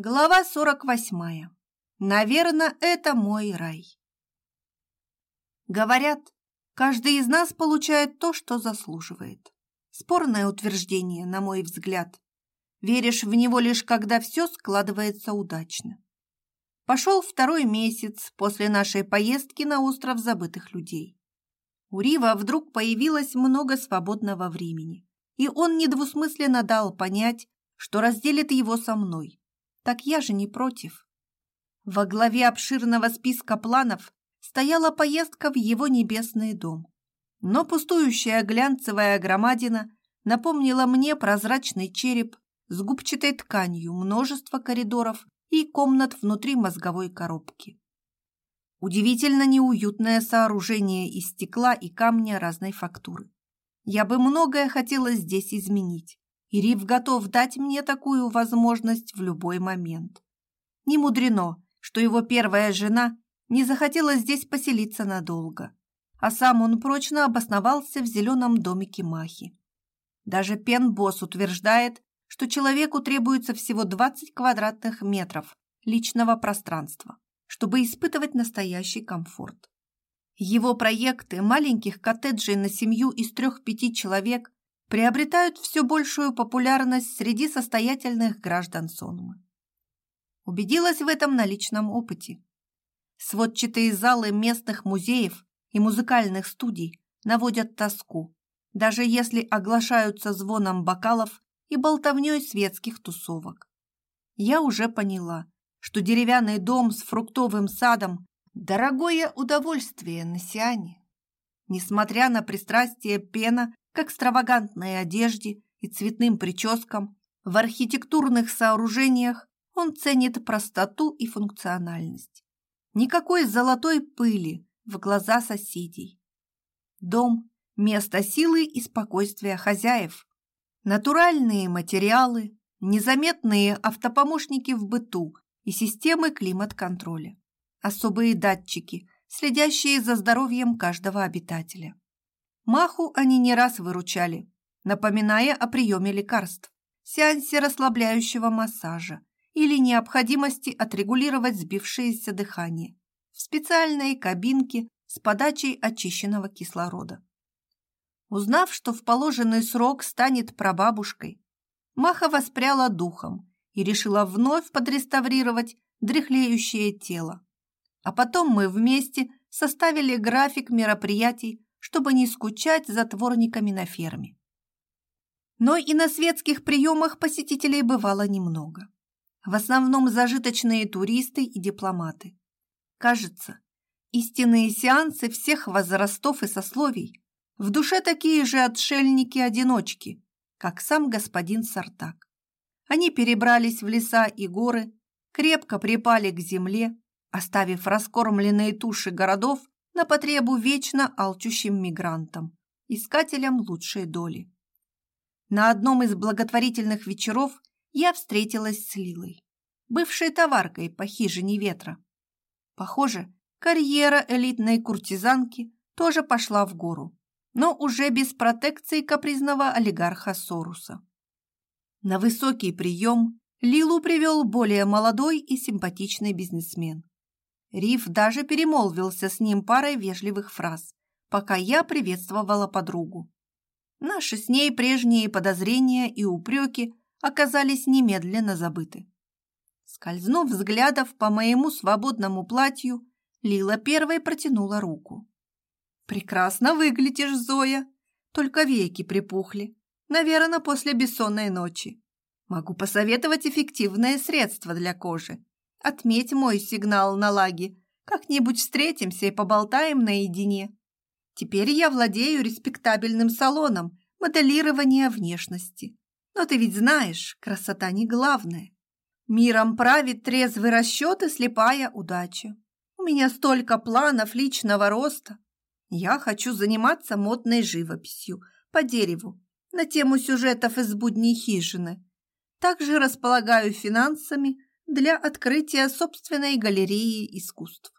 Глава 48. Наверное, это мой рай. Говорят, каждый из нас получает то, что заслуживает. Спорное утверждение, на мой взгляд. Веришь в него лишь, когда все складывается удачно. Пошел второй месяц после нашей поездки на остров забытых людей. У Рива вдруг появилось много свободного времени, и он недвусмысленно дал понять, что разделит его со мной так я же не против. Во главе обширного списка планов стояла поездка в его небесный дом. Но пустующая глянцевая громадина напомнила мне прозрачный череп с губчатой тканью, множество коридоров и комнат внутри мозговой коробки. Удивительно неуютное сооружение из стекла и камня разной фактуры. Я бы многое хотела здесь изменить, и Рив готов дать мне такую возможность в любой момент. Не мудрено, что его первая жена не захотела здесь поселиться надолго, а сам он прочно обосновался в зеленом домике Махи. Даже Пен-босс утверждает, что человеку требуется всего 20 квадратных метров личного пространства, чтобы испытывать настоящий комфорт. Его проекты маленьких коттеджей на семью из трех-пяти человек приобретают все большую популярность среди состоятельных граждан Сонмы. Убедилась в этом на личном опыте. Сводчатые залы местных музеев и музыкальных студий наводят тоску, даже если оглашаются звоном бокалов и болтовней светских тусовок. Я уже поняла, что деревянный дом с фруктовым садом – дорогое удовольствие на Сиане. Несмотря на пристрастие Пена к экстравагантной одежде и цветным прическам, в архитектурных сооружениях он ценит простоту и функциональность. Никакой золотой пыли в глаза соседей. Дом – место силы и спокойствия хозяев. Натуральные материалы, незаметные автопомощники в быту и системы климат-контроля. Особые датчики, следящие за здоровьем каждого обитателя. Маху они не раз выручали, напоминая о приеме лекарств, сеансе расслабляющего массажа или необходимости отрегулировать сбившееся дыхание в специальной кабинке с подачей очищенного кислорода. Узнав, что в положенный срок станет прабабушкой, Маха воспряла духом и решила вновь подреставрировать дряхлеющее тело. А потом мы вместе составили график мероприятий чтобы не скучать за творниками на ферме. Но и на светских приемах посетителей бывало немного. В основном зажиточные туристы и дипломаты. Кажется, истинные сеансы всех возрастов и сословий в душе такие же отшельники-одиночки, как сам господин Сартак. Они перебрались в леса и горы, крепко припали к земле, оставив раскормленные туши городов на потребу вечно алчущим мигрантам, искателям лучшей доли. На одном из благотворительных вечеров я встретилась с Лилой, бывшей товаркой по хижине ветра. Похоже, карьера элитной куртизанки тоже пошла в гору, но уже без протекции капризного олигарха Соруса. На высокий прием Лилу привел более молодой и симпатичный бизнесмен. Риф даже перемолвился с ним парой вежливых фраз, пока я приветствовала подругу. Наши с ней прежние подозрения и упреки оказались немедленно забыты. Скользнув взглядов по моему свободному платью, Лила первой протянула руку. «Прекрасно выглядишь, Зоя, только веки припухли, наверное, после бессонной ночи. Могу посоветовать эффективное средство для кожи. Отметь мой сигнал на лаге. Как-нибудь встретимся и поболтаем наедине. Теперь я владею респектабельным салоном моделирования внешности. Но ты ведь знаешь, красота не главное. Миром правит трезвый расчет и слепая удача. У меня столько планов личного роста. Я хочу заниматься модной живописью по дереву на тему сюжетов из будней хижины. Также располагаю финансами для открытия собственной галереи искусств.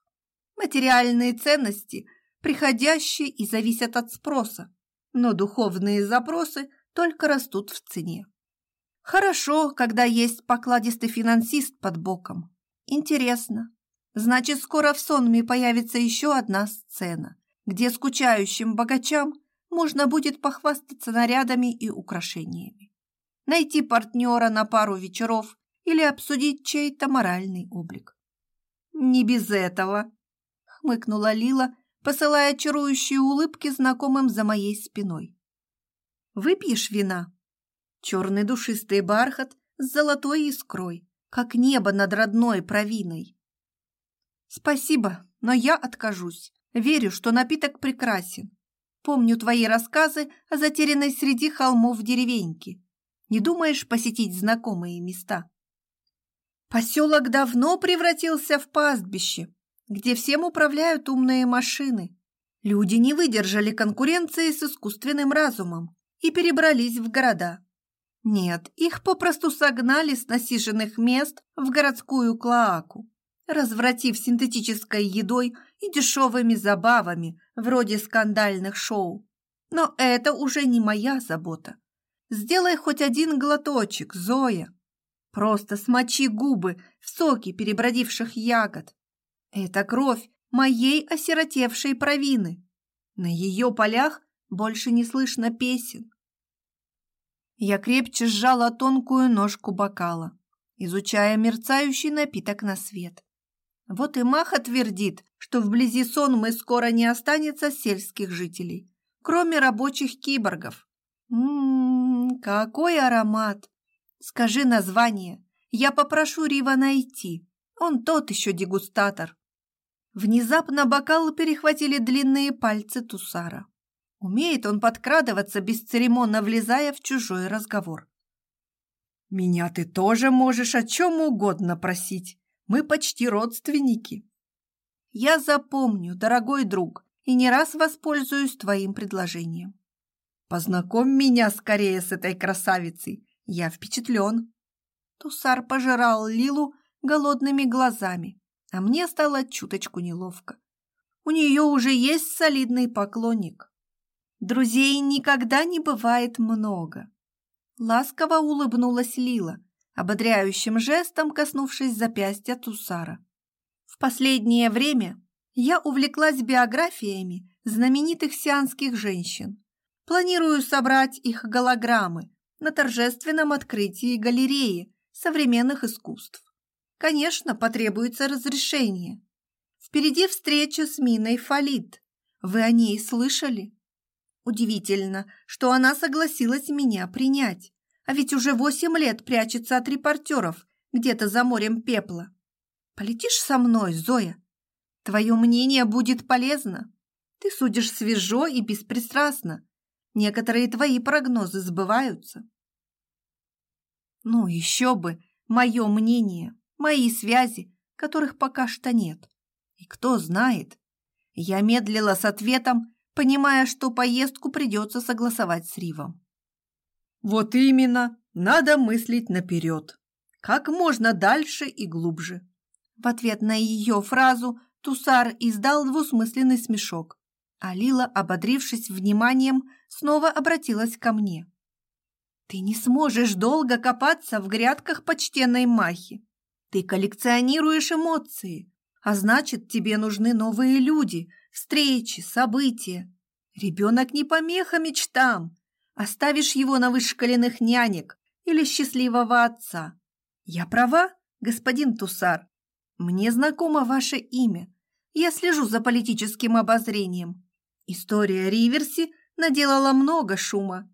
Материальные ценности приходящие и зависят от спроса, но духовные запросы только растут в цене. Хорошо, когда есть покладистый финансист под боком. Интересно. Значит, скоро в сонме появится еще одна сцена, где скучающим богачам можно будет похвастаться нарядами и украшениями. Найти партнера на пару вечеров или обсудить чей-то моральный облик. «Не без этого», — хмыкнула Лила, посылая чарующие улыбки знакомым за моей спиной. «Выпьешь вина?» Черный душистый бархат с золотой искрой, как небо над родной провиной. «Спасибо, но я откажусь. Верю, что напиток прекрасен. Помню твои рассказы о затерянной среди холмов деревеньке. Не думаешь посетить знакомые места?» Поселок давно превратился в пастбище, где всем управляют умные машины. Люди не выдержали конкуренции с искусственным разумом и перебрались в города. Нет, их попросту согнали с насиженных мест в городскую клоаку, развратив синтетической едой и дешевыми забавами, вроде скандальных шоу. Но это уже не моя забота. Сделай хоть один глоточек, Зоя. Просто смочи губы в соке перебродивших ягод. Это кровь моей осиротевшей провины. На ее полях больше не слышно песен. Я крепче сжала тонкую ножку бокала, изучая мерцающий напиток на свет. Вот и Маха твердит, что вблизи Сонмы скоро не останется сельских жителей, кроме рабочих киборгов. Ммм, какой аромат! Скажи название, я попрошу Рива найти. Он тот еще дегустатор. Внезапно бокал перехватили длинные пальцы Тусара. Умеет он подкрадываться, бесцеремонно влезая в чужой разговор. «Меня ты тоже можешь о чем угодно просить. Мы почти родственники». «Я запомню, дорогой друг, и не раз воспользуюсь твоим предложением. Познакомь меня скорее с этой красавицей. Я впечатлен». Тусар пожирал Лилу голодными глазами, а мне стало чуточку неловко. У нее уже есть солидный поклонник. Друзей никогда не бывает много. Ласково улыбнулась Лила, ободряющим жестом коснувшись запястья Тусара. В последнее время я увлеклась биографиями знаменитых сианских женщин. Планирую собрать их голограммы на торжественном открытии галереи современных искусств. Конечно, потребуется разрешение. Впереди встреча с Миной Фалит. Вы о ней слышали? Удивительно, что она согласилась меня принять, а ведь уже восемь лет прячется от репортеров где-то за морем пепла. Полетишь со мной, Зоя? Твое мнение будет полезно. Ты судишь свежо и беспристрастно. Некоторые твои прогнозы сбываются. Ну, еще бы, мое мнение, мои связи, которых пока что нет. И кто знает, я медлила с ответом, понимая, что поездку придется согласовать с Ривом. Вот именно, надо мыслить наперед. Как можно дальше и глубже. В ответ на ее фразу Тусар издал двусмысленный смешок, а Лила, ободрившись вниманием, снова обратилась ко мне. «Ты не сможешь долго копаться в грядках почтенной Махи. Ты коллекционируешь эмоции, а значит, тебе нужны новые люди, встречи, события. Ребенок не помеха мечтам. Оставишь его на вышкаленных нянек или счастливого отца. Я права, господин Тусар? Мне знакомо ваше имя. Я слежу за политическим обозрением. История Риверси наделала много шума.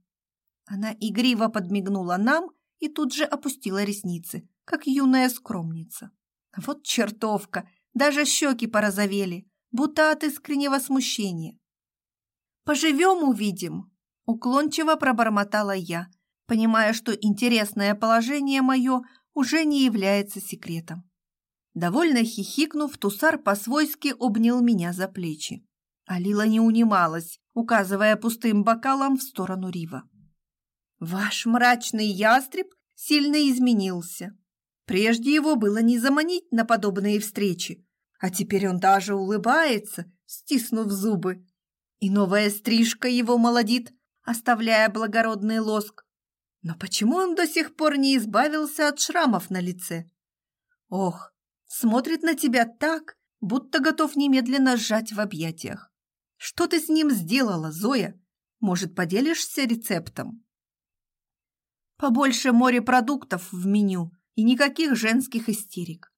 Она игриво подмигнула нам и тут же опустила ресницы, как юная скромница. Вот чертовка, даже щеки порозовели будто от искреннего смущения. «Поживем, увидим», — уклончиво пробормотала я, понимая, что интересное положение мое уже не является секретом. Довольно хихикнув, Тусар по-свойски обнял меня за плечи. А Лила не унималась, указывая пустым бокалом в сторону Рива. «Ваш мрачный ястреб сильно изменился. Прежде его было не заманить на подобные встречи, а теперь он даже улыбается, стиснув зубы. И новая стрижка его молодит, оставляя благородный лоск. Но почему он до сих пор не избавился от шрамов на лице? Ох, смотрит на тебя так, будто готов немедленно сжать в объятиях. Что ты с ним сделала, Зоя? Может, поделишься рецептом? Побольше морепродуктов в меню и никаких женских истерик.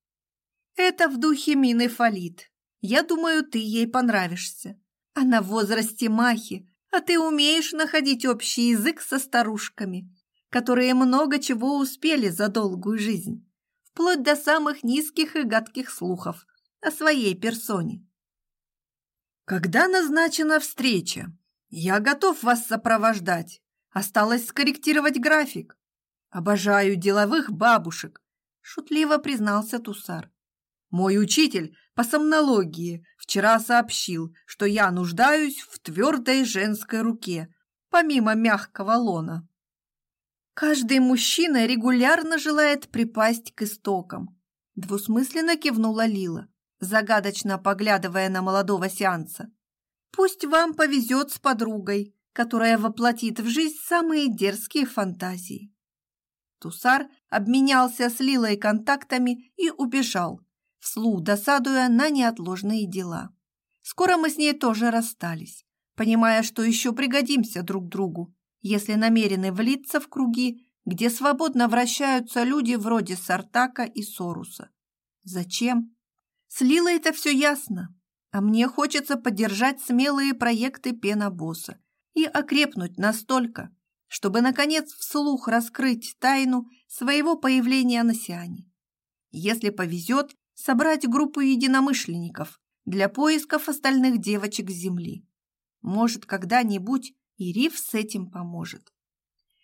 Это в духе Мины Фалит. Я думаю, ты ей понравишься. Она в возрасте Махи, а ты умеешь находить общий язык со старушками, которые много чего успели за долгую жизнь, вплоть до самых низких и гадких слухов о своей персоне. Когда назначена встреча? Я готов вас сопровождать. Осталось скорректировать график. Обожаю деловых бабушек, шутливо признался Тусар. Мой учитель по сомнологии вчера сообщил, что я нуждаюсь в твердой женской руке, помимо мягкого лона. Каждый мужчина регулярно желает припасть к истокам. Двусмысленно кивнула Лила, загадочно поглядывая на молодого сеанса. Пусть вам повезет с подругой, которая воплотит в жизнь самые дерзкие фантазии. Тусар обменялся с Лилой контактами и убежал, вслух досадуя на неотложные дела. Скоро мы с ней тоже расстались, понимая, что еще пригодимся друг другу, если намерены влиться в круги, где свободно вращаются люди вроде Сартака и Соруса. Зачем? С Лилой это все ясно, а мне хочется поддержать смелые проекты пенобосса и окрепнуть настолько, чтобы, наконец, вслух раскрыть тайну своего появления на Сиане. Если повезет, собрать группу единомышленников для поисков остальных девочек с Земли. Может, когда-нибудь и Риф с этим поможет.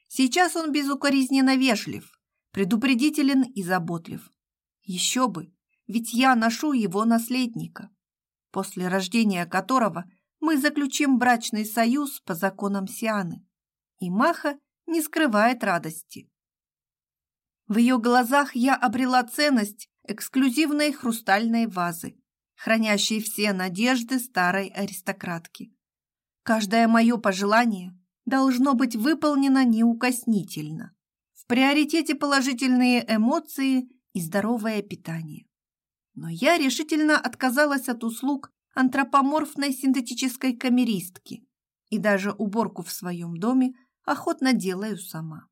Сейчас он безукоризненно вежлив, предупредителен и заботлив. Еще бы, ведь я ношу его наследника, после рождения которого мы заключим брачный союз по законам Сианы. И Маха не скрывает радости. В ее глазах я обрела ценность эксклюзивной хрустальной вазы, хранящей все надежды старой аристократки. Каждое мое пожелание должно быть выполнено неукоснительно. В приоритете положительные эмоции и здоровое питание. Но я решительно отказалась от услуг антропоморфной синтетической камеристки и даже уборку в своем доме охотно делаю сама.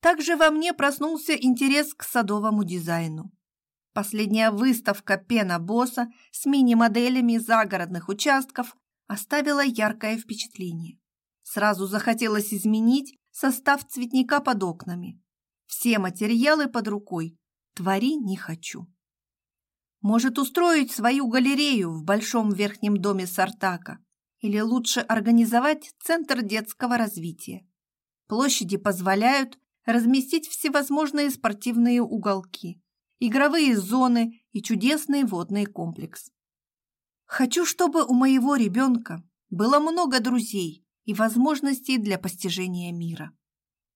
Также во мне проснулся интерес к садовому дизайну. Последняя выставка пена босса с мини-моделями загородных участков оставила яркое впечатление. Сразу захотелось изменить состав цветника под окнами. Все материалы под рукой. Твори не хочу. Может устроить свою галерею в большом верхнем доме Сартака или лучше организовать центр детского развития. Площади позволяют разместить всевозможные спортивные уголки, игровые зоны и чудесный водный комплекс. Хочу, чтобы у моего ребенка было много друзей и возможностей для постижения мира.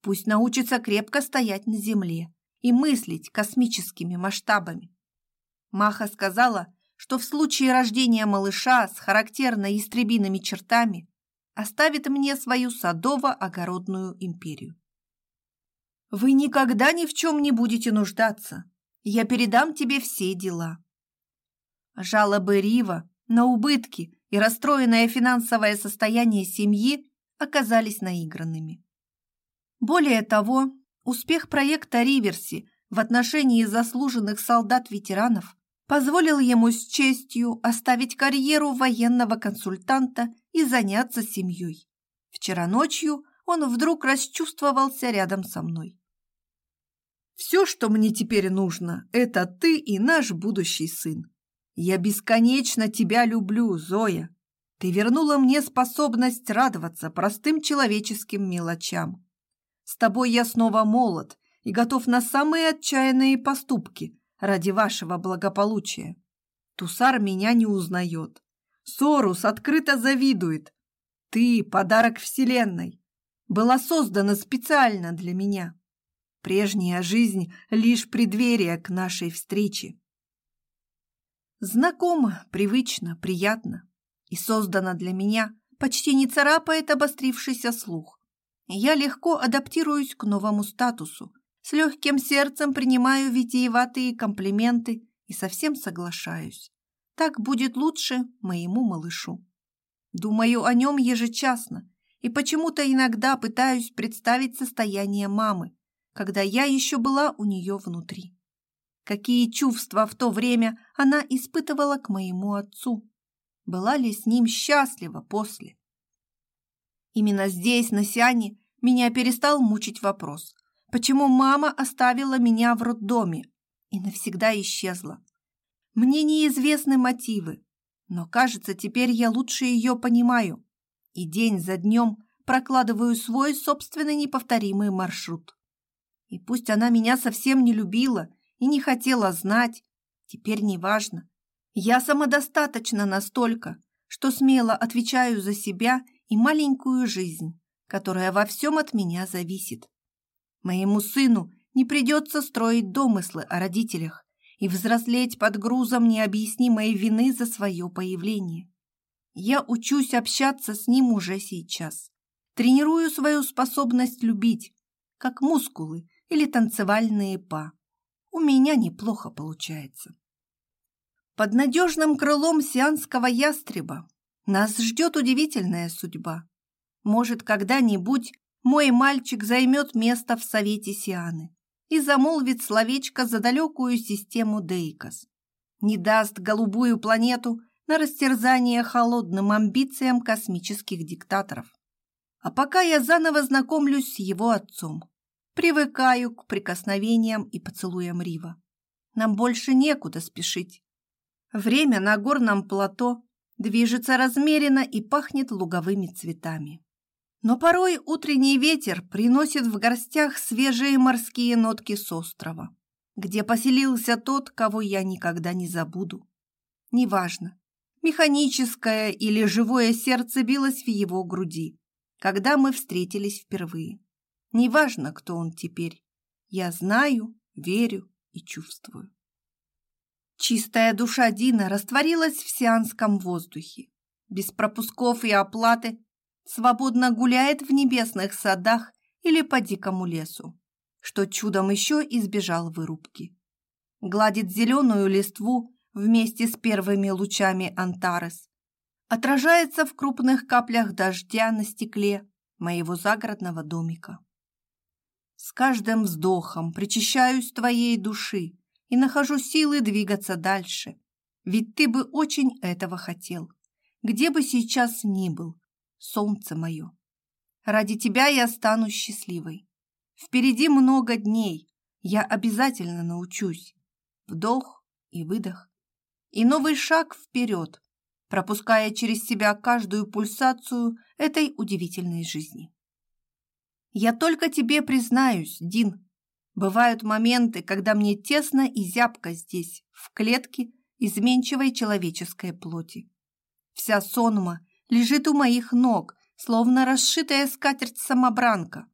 Пусть научится крепко стоять на земле и мыслить космическими масштабами. Маха сказала, что в случае рождения малыша с характерно истребиными чертами оставит мне свою садово-огородную империю. Вы никогда ни в чем не будете нуждаться. Я передам тебе все дела. Жалобы Рива на убытки и расстроенное финансовое состояние семьи оказались наигранными. Более того, успех проекта Риверси в отношении заслуженных солдат-ветеранов позволил ему с честью оставить карьеру военного консультанта и заняться семьей. Вчера ночью он вдруг расчувствовался рядом со мной. «Все, что мне теперь нужно, это ты и наш будущий сын. Я бесконечно тебя люблю, Зоя. Ты вернула мне способность радоваться простым человеческим мелочам. С тобой я снова молод и готов на самые отчаянные поступки ради вашего благополучия. Тусар меня не узнает. Сорус открыто завидует. Ты – подарок Вселенной была создана специально для меня. Прежняя жизнь — лишь преддверие к нашей встрече. Знакомо, привычно, приятно. И создана для меня, почти не царапает обострившийся слух. Я легко адаптируюсь к новому статусу, с легким сердцем принимаю витиеватые комплименты и совсем соглашаюсь. Так будет лучше моему малышу. Думаю о нем ежечасно и почему-то иногда пытаюсь представить состояние мамы, когда я еще была у нее внутри. Какие чувства в то время она испытывала к моему отцу? Была ли с ним счастлива после? Именно здесь, на Сиане, меня перестал мучить вопрос, почему мама оставила меня в роддоме и навсегда исчезла. Мне неизвестны мотивы, но, кажется, теперь я лучше ее понимаю и день за днем прокладываю свой собственный неповторимый маршрут. И пусть она меня совсем не любила и не хотела знать, теперь не важно. Я самодостаточна настолько, что смело отвечаю за себя и маленькую жизнь, которая во всем от меня зависит. Моему сыну не придется строить домыслы о родителях и взрослеть под грузом необъяснимой вины за свое появление. Я учусь общаться с ним уже сейчас. Тренирую свою способность любить, как мускулы или танцевальные па. У меня неплохо получается. Под надежным крылом сианского ястреба нас ждет удивительная судьба. Может, когда-нибудь мой мальчик займет место в Совете Сианы и замолвит словечко за далекую систему Дейкос. Не даст голубую планету на растерзание холодным амбициям космических диктаторов. А пока я заново знакомлюсь с его отцом, привыкаю к прикосновениям и поцелуям Рива. Нам больше некуда спешить. Время на горном плато движется размеренно и пахнет луговыми цветами. Но порой утренний ветер приносит в горстях свежие морские нотки с острова, где поселился тот, кого я никогда не забуду. Неважно, механическое или живое сердце билось в его груди, когда мы встретились впервые. Неважно, кто он теперь. Я знаю, верю и чувствую. Чистая душа Дина растворилась в сианском воздухе. Без пропусков и оплаты свободно гуляет в небесных садах или по дикому лесу, что чудом еще избежал вырубки. Гладит зеленую листву вместе с первыми лучами Антарес. Отражается в крупных каплях дождя на стекле моего загородного домика. С каждым вздохом причащаюсь твоей души, и нахожу силы двигаться дальше. Ведь ты бы очень этого хотел. Где бы сейчас ни был, солнце мое. Ради тебя я стану счастливой. Впереди много дней. Я обязательно научусь. Вдох и выдох. И новый шаг вперед, пропуская через себя каждую пульсацию этой удивительной жизни. Я только тебе признаюсь, Дин, Бывают моменты, когда мне тесно и зябко здесь, в клетке изменчивой человеческой плоти. Вся сонма лежит у моих ног, словно расшитая скатерть-самобранка.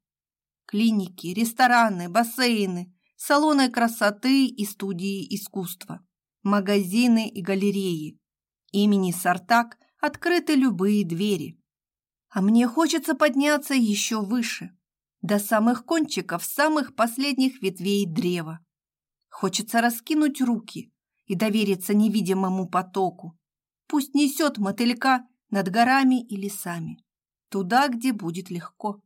Клиники, рестораны, бассейны, салоны красоты и студии искусства, магазины и галереи. Имени Сартак открыты любые двери. А мне хочется подняться еще выше, до самых кончиков самых последних ветвей древа. Хочется раскинуть руки и довериться невидимому потоку. Пусть несет мотылька над горами и лесами, туда, где будет легко,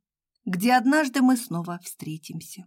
где однажды мы снова встретимся.